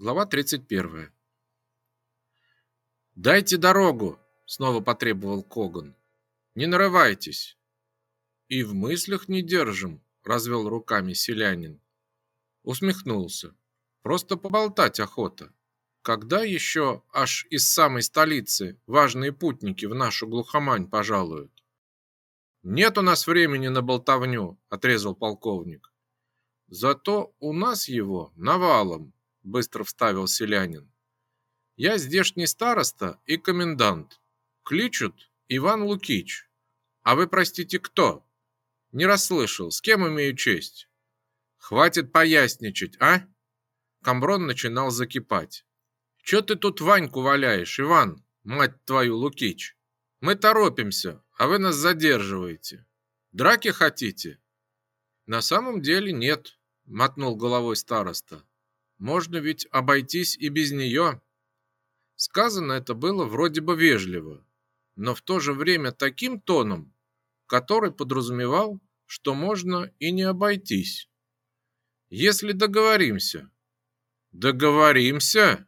Глава 31. «Дайте дорогу!» — снова потребовал Коган. «Не нарывайтесь!» «И в мыслях не держим!» — развел руками селянин. Усмехнулся. «Просто поболтать охота. Когда еще аж из самой столицы важные путники в нашу глухомань пожалуют?» «Нет у нас времени на болтовню!» — отрезал полковник. «Зато у нас его навалом!» Быстро вставил селянин. Я здешний староста и комендант. Кличут Иван Лукич. А вы, простите, кто? Не расслышал, с кем имею честь? Хватит поясничать, а? Камброн начинал закипать. Че ты тут Ваньку валяешь, Иван, мать твою, Лукич? Мы торопимся, а вы нас задерживаете. Драки хотите? На самом деле нет, мотнул головой староста. Можно ведь обойтись и без нее. Сказано это было вроде бы вежливо, но в то же время таким тоном, который подразумевал, что можно и не обойтись. Если договоримся. Договоримся?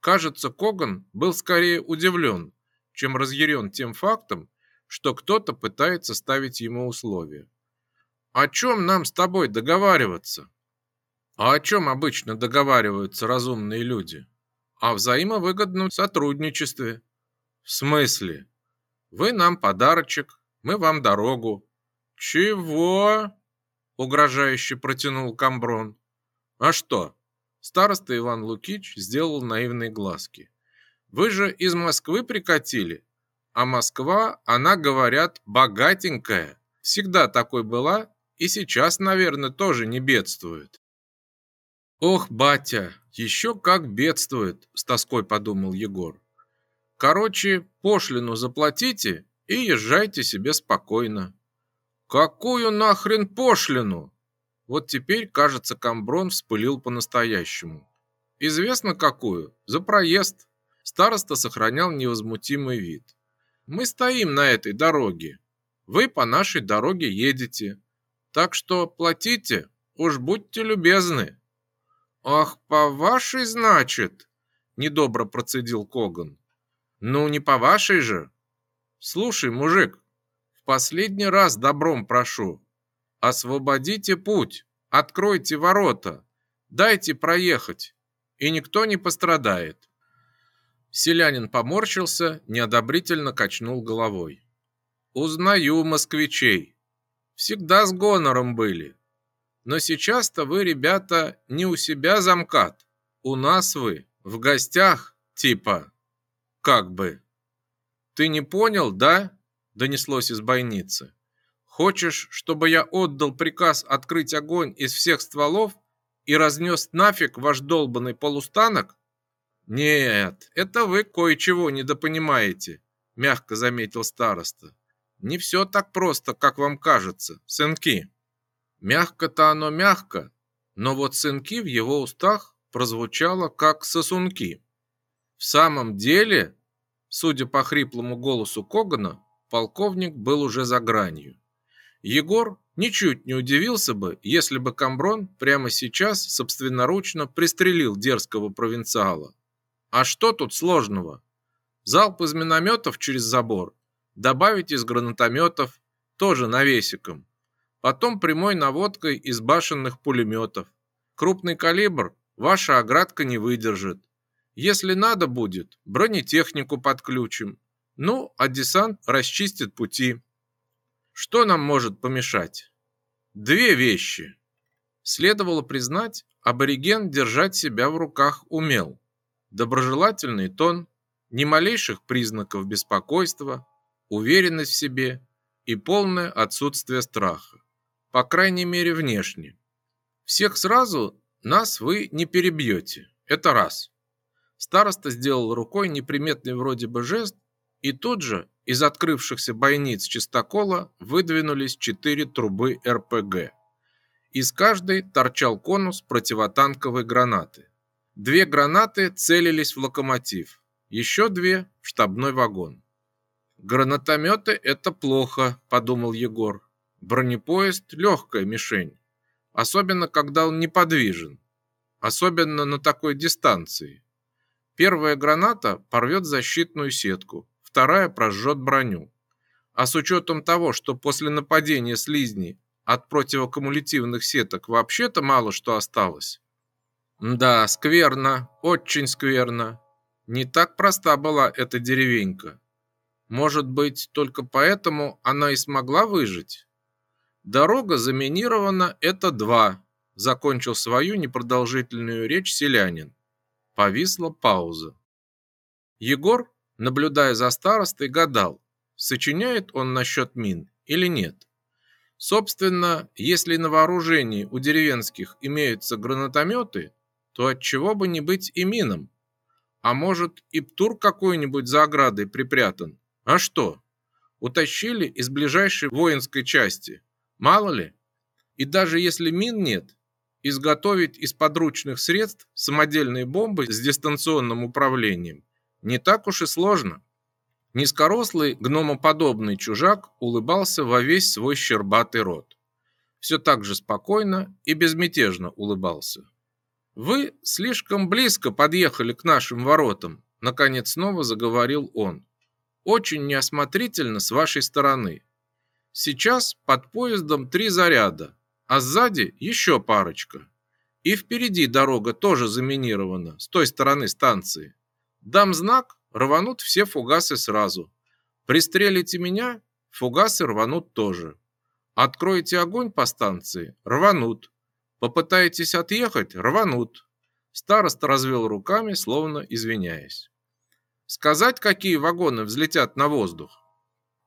Кажется, Коган был скорее удивлен, чем разъярен тем фактом, что кто-то пытается ставить ему условия. О чем нам с тобой договариваться? А о чем обычно договариваются разумные люди? О взаимовыгодном сотрудничестве. В смысле? Вы нам подарочек, мы вам дорогу. Чего? Угрожающе протянул Камброн. А что? Староста Иван Лукич сделал наивные глазки. Вы же из Москвы прикатили, а Москва, она, говорят, богатенькая. Всегда такой была и сейчас, наверное, тоже не бедствует. Ох, батя, еще как бедствует, с тоской подумал Егор. Короче, пошлину заплатите и езжайте себе спокойно. Какую нахрен пошлину? Вот теперь, кажется, Камброн вспылил по-настоящему. Известно какую? За проезд. Староста сохранял невозмутимый вид. Мы стоим на этой дороге. Вы по нашей дороге едете. Так что платите, уж будьте любезны. «Ах, по вашей, значит?» – недобро процедил Коган. «Ну, не по вашей же. Слушай, мужик, в последний раз добром прошу. Освободите путь, откройте ворота, дайте проехать, и никто не пострадает». Селянин поморщился, неодобрительно качнул головой. «Узнаю москвичей. Всегда с гонором были. Но сейчас-то вы, ребята, не у себя замкат. У нас вы, в гостях, типа. Как бы. Ты не понял, да? Донеслось из бойницы. Хочешь, чтобы я отдал приказ открыть огонь из всех стволов и разнес нафиг ваш долбанный полустанок? Нет, это вы кое-чего недопонимаете, мягко заметил староста. Не все так просто, как вам кажется, сынки. Мягко-то оно мягко, но вот сынки в его устах прозвучало как сосунки. В самом деле, судя по хриплому голосу Когана, полковник был уже за гранью. Егор ничуть не удивился бы, если бы Камброн прямо сейчас собственноручно пристрелил дерзкого провинциала. А что тут сложного? Залп из минометов через забор, добавить из гранатометов, тоже навесиком. Потом прямой наводкой из башенных пулеметов. Крупный калибр ваша оградка не выдержит. Если надо будет, бронетехнику подключим. Ну, а десант расчистит пути. Что нам может помешать? Две вещи. Следовало признать, абориген держать себя в руках умел. Доброжелательный тон, ни малейших признаков беспокойства, уверенность в себе и полное отсутствие страха по крайней мере внешне. Всех сразу нас вы не перебьете, это раз. Староста сделал рукой неприметный вроде бы жест, и тут же из открывшихся бойниц чистокола выдвинулись четыре трубы РПГ. Из каждой торчал конус противотанковой гранаты. Две гранаты целились в локомотив, еще две в штабной вагон. «Гранатометы – это плохо», – подумал Егор. Бронепоезд – легкая мишень, особенно когда он неподвижен. особенно на такой дистанции. Первая граната порвет защитную сетку, вторая прожжет броню. А с учетом того, что после нападения слизней от противокумулятивных сеток вообще-то мало что осталось. Да, скверно, очень скверно. Не так проста была эта деревенька. Может быть, только поэтому она и смогла выжить? Дорога заминирована, это два, закончил свою непродолжительную речь селянин. Повисла пауза. Егор, наблюдая за старостой, гадал, сочиняет он насчет мин или нет. Собственно, если на вооружении у деревенских имеются гранатометы, то от чего бы не быть и минам? А может, и птур какой-нибудь за оградой припрятан? А что? Утащили из ближайшей воинской части. Мало ли? И даже если мин нет, изготовить из подручных средств самодельные бомбы с дистанционным управлением не так уж и сложно. Низкорослый гномоподобный чужак улыбался во весь свой щербатый рот. Все так же спокойно и безмятежно улыбался. «Вы слишком близко подъехали к нашим воротам», наконец снова заговорил он. «Очень неосмотрительно с вашей стороны. Сейчас под поездом три заряда, а сзади еще парочка. И впереди дорога тоже заминирована, с той стороны станции. Дам знак, рванут все фугасы сразу. Пристрелите меня, фугасы рванут тоже. Откроете огонь по станции, рванут. Попытаетесь отъехать, рванут. Староста развел руками, словно извиняясь. Сказать, какие вагоны взлетят на воздух?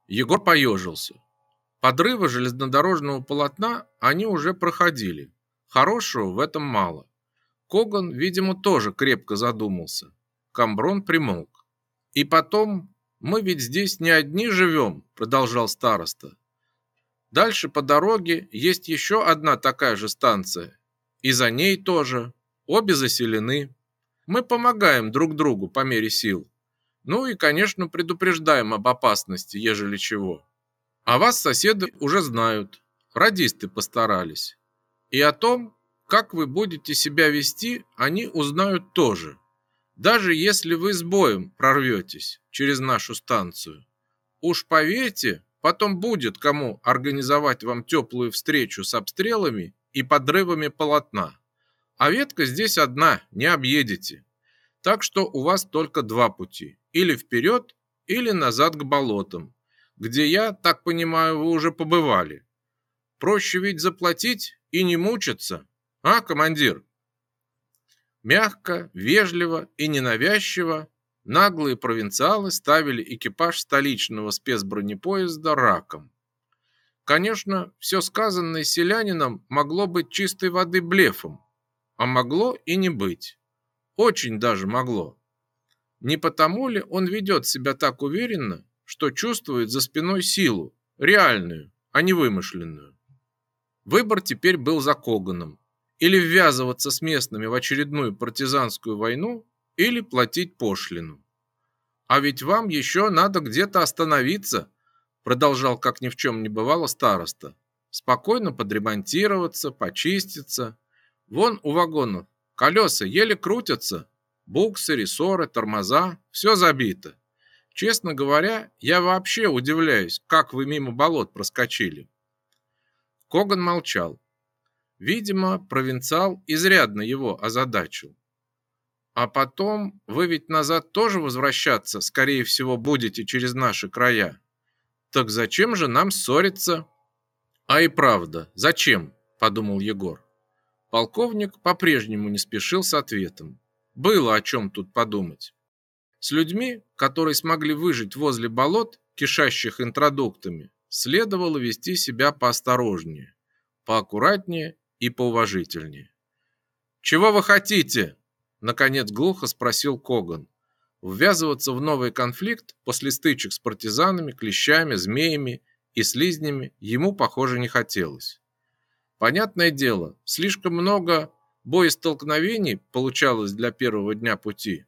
Егор поежился. Подрывы железнодорожного полотна они уже проходили. Хорошего в этом мало. Коган, видимо, тоже крепко задумался. Камброн примолк. И потом, мы ведь здесь не одни живем, продолжал староста. Дальше по дороге есть еще одна такая же станция. И за ней тоже. Обе заселены. Мы помогаем друг другу по мере сил. Ну и, конечно, предупреждаем об опасности, ежели чего. А вас соседи уже знают. Радисты постарались. И о том, как вы будете себя вести, они узнают тоже. Даже если вы с боем прорветесь через нашу станцию. Уж поверьте, Потом будет кому организовать вам теплую встречу с обстрелами и подрывами полотна. А ветка здесь одна, не объедете. Так что у вас только два пути. Или вперед, или назад к болотам, где я, так понимаю, вы уже побывали. Проще ведь заплатить и не мучиться. А, командир? Мягко, вежливо и ненавязчиво наглые провинциалы ставили экипаж столичного спецбронепоезда раком. Конечно, все сказанное селянином могло быть чистой воды блефом, а могло и не быть. Очень даже могло. Не потому ли он ведет себя так уверенно, что чувствует за спиной силу, реальную, а не вымышленную? Выбор теперь был за Коганом. Или ввязываться с местными в очередную партизанскую войну, или платить пошлину. А ведь вам еще надо где-то остановиться, продолжал как ни в чем не бывало староста. Спокойно подремонтироваться, почиститься. Вон у вагонов колеса еле крутятся, буксы, рессоры, тормоза, все забито. Честно говоря, я вообще удивляюсь, как вы мимо болот проскочили. Коган молчал. Видимо, провинциал изрядно его озадачил. А потом вы ведь назад тоже возвращаться, скорее всего, будете через наши края. Так зачем же нам ссориться? А и правда, зачем? подумал Егор. Полковник по-прежнему не спешил с ответом. Было о чем тут подумать. С людьми, которые смогли выжить возле болот, кишащих интродуктами, следовало вести себя поосторожнее, поаккуратнее и поуважительнее. «Чего вы хотите?» Наконец глухо спросил Коган. Ввязываться в новый конфликт после стычек с партизанами, клещами, змеями и слизнями ему, похоже, не хотелось. Понятное дело, слишком много боестолкновений получалось для первого дня пути.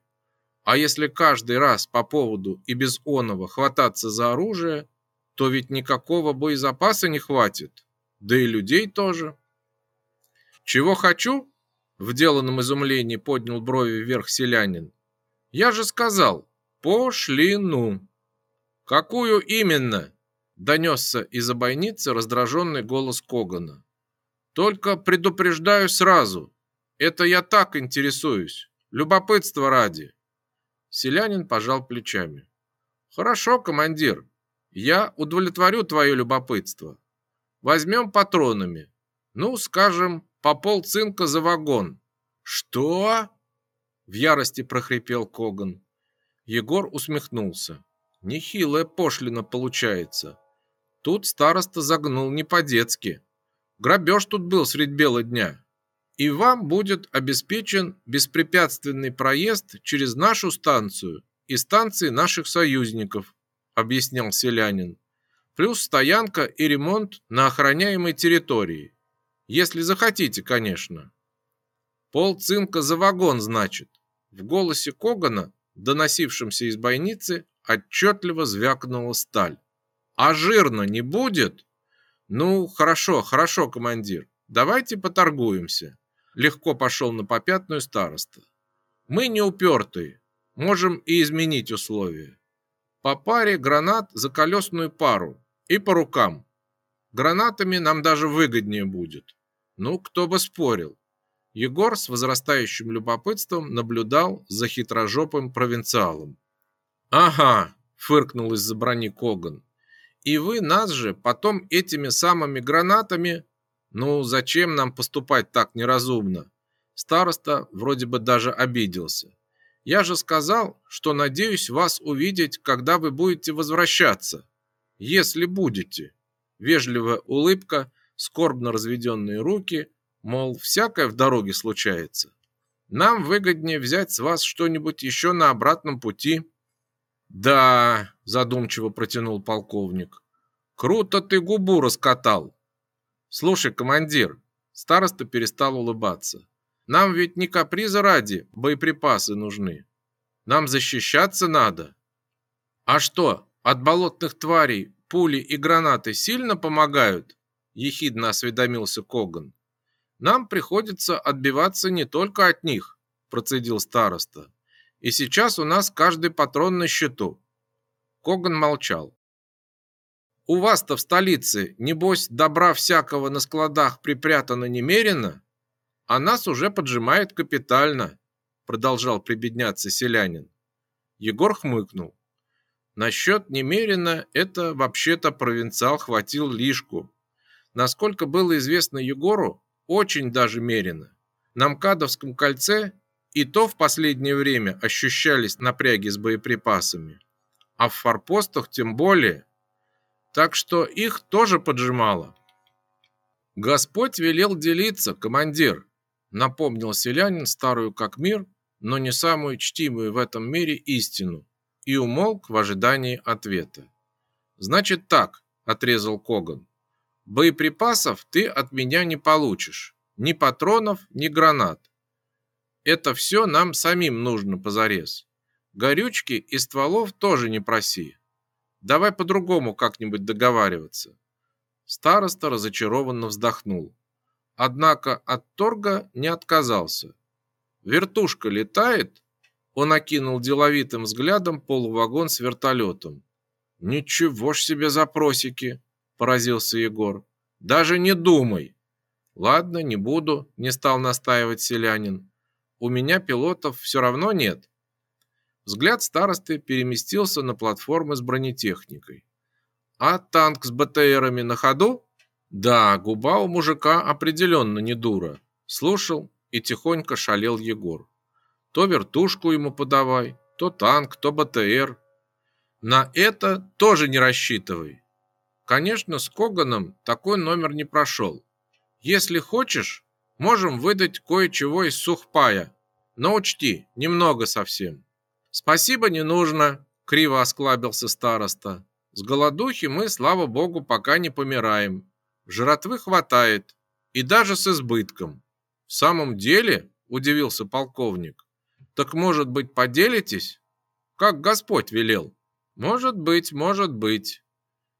А если каждый раз по поводу и без оного хвататься за оружие, то ведь никакого боезапаса не хватит, да и людей тоже. Чего хочу? В деланном изумлении поднял брови вверх селянин. Я же сказал, пошлину. Какую именно? Донесся из обойницы раздраженный голос Когана. Только предупреждаю сразу. Это я так интересуюсь. Любопытство ради. Селянин пожал плечами. Хорошо, командир. Я удовлетворю твое любопытство. Возьмем патронами. Ну, скажем, по пол цинка за вагон. Что? В ярости прохрипел Коган. Егор усмехнулся. Нехилая пошлина получается. Тут староста загнул не по-детски. Грабеж тут был средь бела дня. И вам будет обеспечен беспрепятственный проезд через нашу станцию и станции наших союзников, объяснял селянин. Плюс стоянка и ремонт на охраняемой территории. Если захотите, конечно. Пол цинка за вагон, значит. В голосе Когана, доносившемся из бойницы, отчетливо звякнула сталь. А жирно не будет? Ну, хорошо, хорошо, командир. Давайте поторгуемся. Легко пошел на попятную староста. Мы не упертые, можем и изменить условия. По паре гранат за колесную пару и по рукам. Гранатами нам даже выгоднее будет. Ну, кто бы спорил. Егор с возрастающим любопытством наблюдал за хитрожопым провинциалом. «Ага», — фыркнул из-за брони Коган. «И вы нас же потом этими самыми гранатами ну, зачем нам поступать так неразумно? Староста вроде бы даже обиделся. Я же сказал, что надеюсь вас увидеть, когда вы будете возвращаться. Если будете. Вежливая улыбка, скорбно разведенные руки, мол, всякое в дороге случается. Нам выгоднее взять с вас что-нибудь еще на обратном пути. Да, задумчиво протянул полковник. Круто ты губу раскатал. Слушай, командир, староста перестал улыбаться. Нам ведь не каприза ради боеприпасы нужны. Нам защищаться надо. А что, от болотных тварей пули и гранаты сильно помогают? Ехидно осведомился Коган. Нам приходится отбиваться не только от них, процедил староста. И сейчас у нас каждый патрон на счету. Коган молчал. У вас-то в столице, небось, добра всякого на складах припрятано немерено, а нас уже поджимает капитально, продолжал прибедняться селянин. Егор хмыкнул. Насчет немерено это вообще-то провинциал хватил лишку. Насколько было известно Егору, очень даже мерено. На МКАДовском кольце и то в последнее время ощущались напряги с боеприпасами. А в форпостах тем более так что их тоже поджимало. Господь велел делиться, командир, напомнил селянин старую как мир, но не самую чтимую в этом мире истину, и умолк в ожидании ответа. Значит так, отрезал Коган. Боеприпасов ты от меня не получишь, ни патронов, ни гранат. Это все нам самим нужно позарез. Горючки и стволов тоже не проси. Давай по-другому как-нибудь договариваться. Староста разочарованно вздохнул. Однако от торга не отказался. Вертушка летает? Он окинул деловитым взглядом полувагон с вертолетом. Ничего ж себе запросики, поразился Егор. Даже не думай. Ладно, не буду, не стал настаивать селянин. У меня пилотов все равно нет. Взгляд старосты переместился на платформы с бронетехникой. А танк с БТРами на ходу? Да, губа у мужика определенно не дура. Слушал и тихонько шалел Егор. То вертушку ему подавай, то танк, то БТР. На это тоже не рассчитывай. Конечно, с Коганом такой номер не прошел. Если хочешь, можем выдать кое-чего из сухпая. Но учти, немного совсем. Спасибо не нужно, криво осклабился староста. С голодухи мы, слава богу, пока не помираем. Жратвы хватает, и даже с избытком. В самом деле, удивился полковник. Так может быть, поделитесь? Как Господь велел. Может быть, может быть.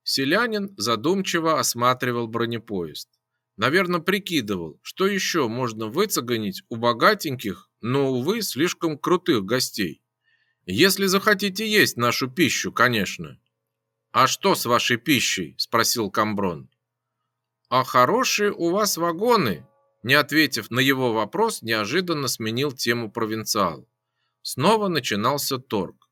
Селянин задумчиво осматривал бронепоезд. Наверное, прикидывал, что еще можно выцегонить у богатеньких, но, увы, слишком крутых гостей. Если захотите есть нашу пищу, конечно. А что с вашей пищей? спросил Камброн. А хорошие у вас вагоны, не ответив на его вопрос, неожиданно сменил тему провинциал. Снова начинался торг.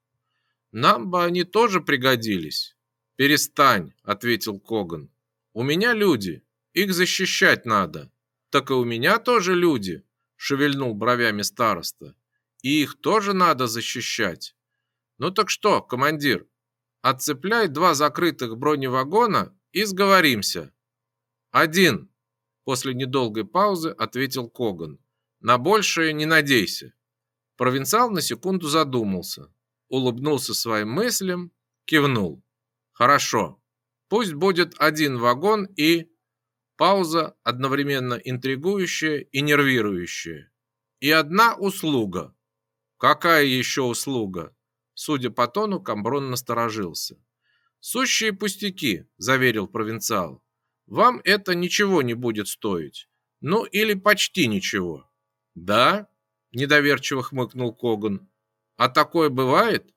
Нам бы они тоже пригодились. Перестань, ответил Коган. У меня люди, их защищать надо. Так и у меня тоже люди, шевельнул бровями староста. И их тоже надо защищать. Ну так что, командир, отцепляй два закрытых броневагона и сговоримся. Один, после недолгой паузы ответил Коган. На большее не надейся. Провинциал на секунду задумался, улыбнулся своим мыслям, кивнул. Хорошо. Пусть будет один вагон и пауза одновременно интригующая и нервирующая. И одна услуга. Какая еще услуга? Судя по тону, Камброн насторожился. Сущие пустяки, заверил провинциал. Вам это ничего не будет стоить. Ну или почти ничего. Да? недоверчиво хмыкнул Коган. А такое бывает?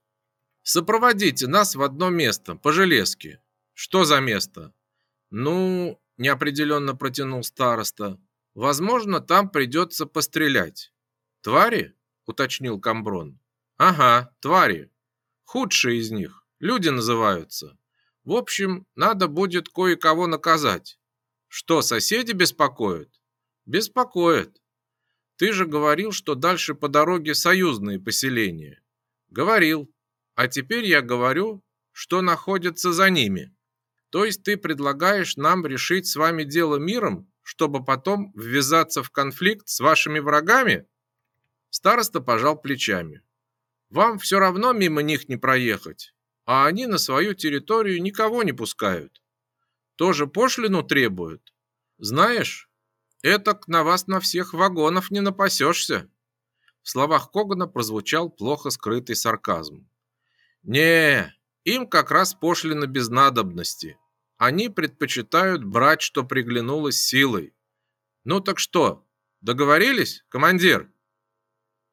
Сопроводите нас в одно место, по железке. Что за место? Ну, неопределенно протянул староста. Возможно, там придется пострелять. Твари? Уточнил Камброн. Ага, твари. Худшие из них. Люди называются. В общем, надо будет кое-кого наказать. Что, соседи беспокоят? Беспокоят. Ты же говорил, что дальше по дороге союзные поселения. Говорил. А теперь я говорю, что находится за ними. То есть ты предлагаешь нам решить с вами дело миром, чтобы потом ввязаться в конфликт с вашими врагами? Староста пожал плечами. Вам все равно мимо них не проехать, а они на свою территорию никого не пускают. Тоже пошлину требуют. Знаешь, Этак на вас на всех вагонов не напасешься. В словах Когана прозвучал плохо скрытый сарказм. Не, им как раз пошлина без надобности. Они предпочитают брать, что приглянулось силой. Ну так что, договорились, командир?